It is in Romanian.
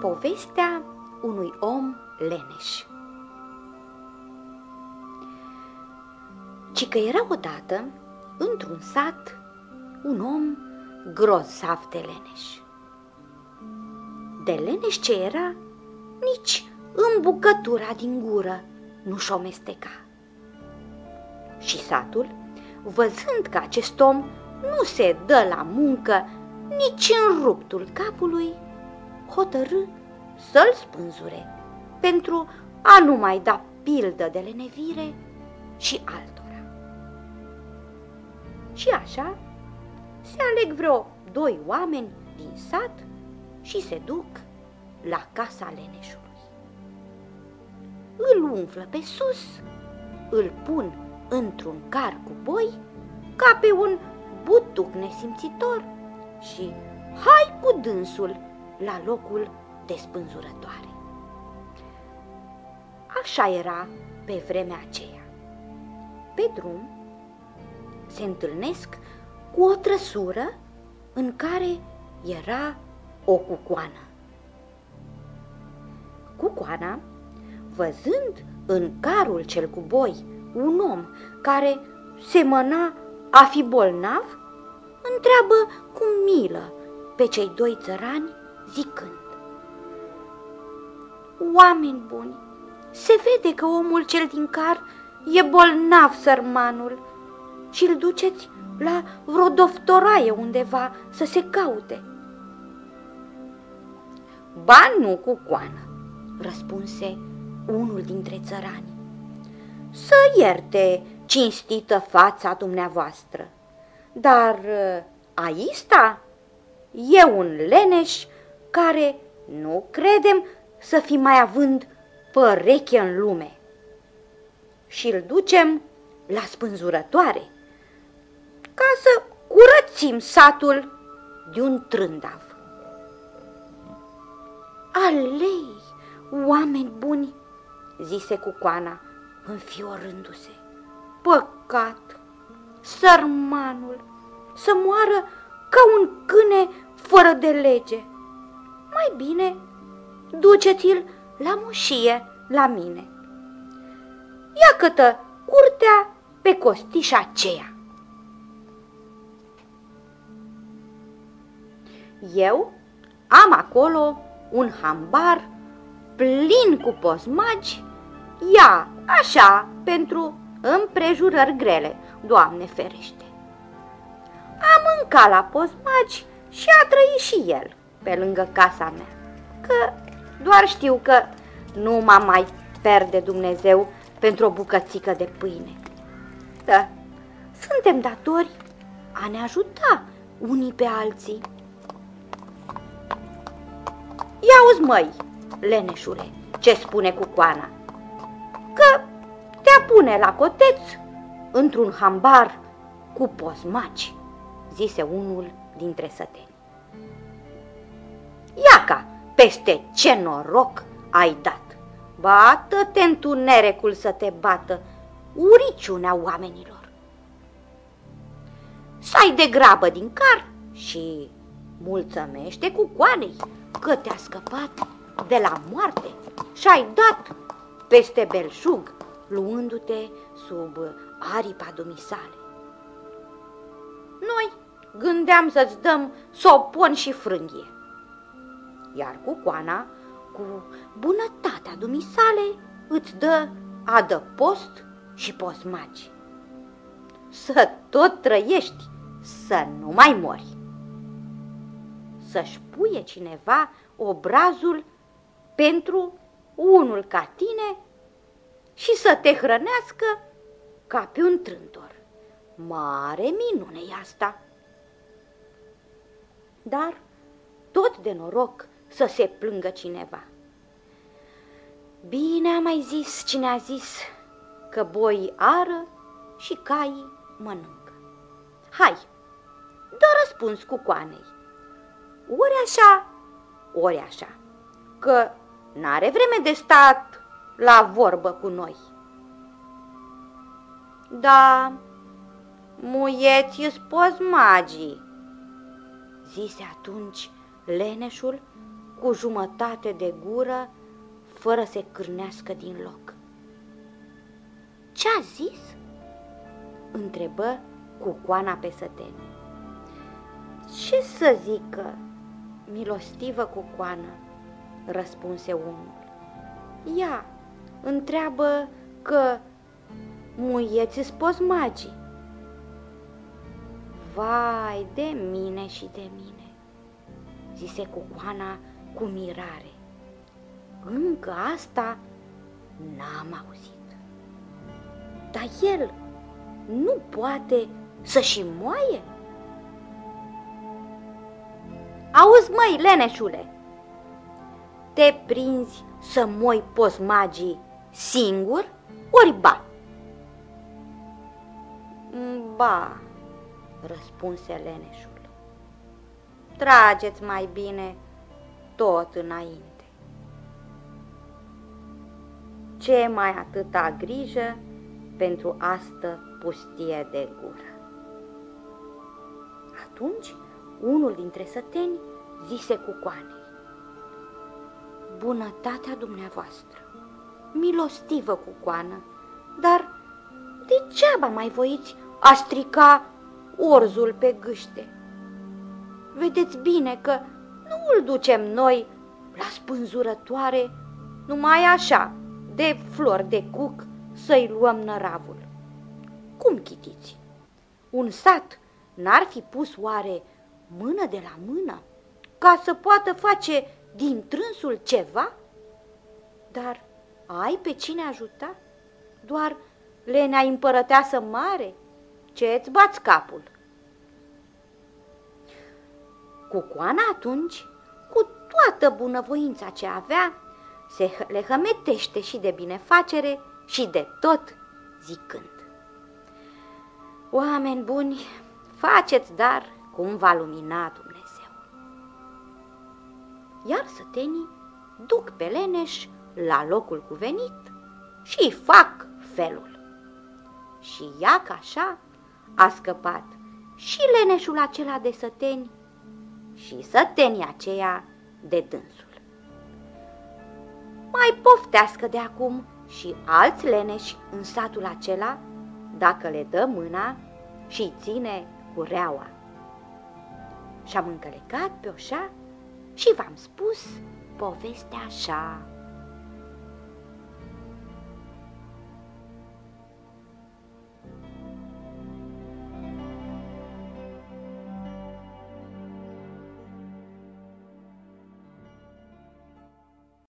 Povestea unui om leneș Ci că era odată, într-un sat, un om grozav de leneș. De leneș ce era, nici în bucătura din gură nu-și o mesteca. Și satul, văzând că acest om nu se dă la muncă nici în ruptul capului, hotărâ să-l spânzure pentru a nu mai da pildă de lenevire și altora. Și așa se aleg vreo doi oameni din sat și se duc la casa leneșului. Îl umflă pe sus, îl pun într-un car cu boi, ca pe un butuc nesimțitor și hai cu dânsul la locul de spânzurătoare. Așa era pe vremea aceea. Pe drum se întâlnesc cu o trăsură în care era o cucoană. Cucoana, văzând în carul cel cu boi un om care semăna a fi bolnav, întreabă cu milă pe cei doi țărani, zicând Oameni buni, se vede că omul cel din car e bolnav sărmanul și îl duceți la vreo doftoraie undeva să se caute. Ba nu cu coană, răspunse unul dintre țărani. Să ierte cinstită fața dumneavoastră, dar uh, aista e un leneș care nu credem să fi mai având păreche în lume. Și îl ducem la spânzurătoare ca să curățim satul de un trândav. Alei, oameni buni, zise cucoana, înfiorându-se. Păcat, sărmanul, să moară ca un câine fără de lege. Mai bine, duceți-l la mușie, la mine. Ia câtă curtea pe costișa aceea. Eu am acolo un hambar plin cu posmagi, ia așa pentru împrejurări grele, Doamne ferește. A mâncat la posmagi și a trăit și el pe lângă casa mea, că doar știu că nu m-a mai perde Dumnezeu pentru o bucățică de pâine. Da, suntem datori a ne ajuta unii pe alții. Ia uzi, măi, leneșule, ce spune cucoana, că te pune la coteț într-un hambar cu posmaci, zise unul dintre săteni. Peste ce noroc ai dat! Bată-te întunericul să te bată, uriciunea oamenilor. Sai de grabă din car și mulțămește cu coanei că te-a scăpat de la moarte și ai dat peste belșug, luându-te sub aripa dumisale. Noi gândeam să-ți dăm sopon și frânghie, iar cu coana, cu bunătatea dumisale, îți dă adăpost și posmaci. Să tot trăiești, să nu mai mori. Să-și puie cineva obrazul pentru unul ca tine și să te hrănească ca pe un trântor. Mare minune e asta! Dar tot de noroc să se plângă cineva. Bine a mai zis cine a zis că boi ară și caii mănâncă. Hai, dă răspuns cu coanei. Ori așa, ori așa, că n-are vreme de stat la vorbă cu noi. Da, muieți spos magii, zise atunci leneșul cu jumătate de gură, fără să cârnească din loc. Ce-a zis?" întrebă cu coana pe săten. Ce să zică, milostivă cu coană?" răspunse unul. Ia, întreabă că muieți spos magii. Vai de mine și de mine, zise Cucoana cu mirare. Încă asta n-am auzit. Dar el nu poate să și moaie? Auzi, măi, leneșule, te prinzi să moi magii singur, ori ba? Ba, răspunse leneșul. Trageți mai bine tot înainte. Ce mai atâta grijă pentru astă pustie de gură. Atunci, unul dintre săteni zise cu coanei, Bunătatea dumneavoastră, milostivă cu coană, dar degeaba mai voiți a strica orzul pe gâște. Vedeți bine că nu îl ducem noi la spânzurătoare numai așa, de flori de cuc, să-i luăm năravul. Cum chitiți? Un sat n-ar fi pus oare mână de la mână ca să poată face din trânsul ceva? Dar ai pe cine ajuta? Doar lenea împărăteasă mare? Ce-ți bați capul? Cucoana atunci, cu toată bunăvoința ce avea, se le hămetește și de binefacere și de tot zicând. Oameni buni, faceți dar cum va lumina Dumnezeu. Iar sătenii duc pe leneș la locul cuvenit și fac felul. Și ia ca așa a scăpat și leneșul acela de săteni și sătenii aceia de dânsul. Mai poftească de acum și alți leneși în satul acela, dacă le dă mâna și ține cureaua. Și-am încălecat pe oșa și v-am spus povestea așa.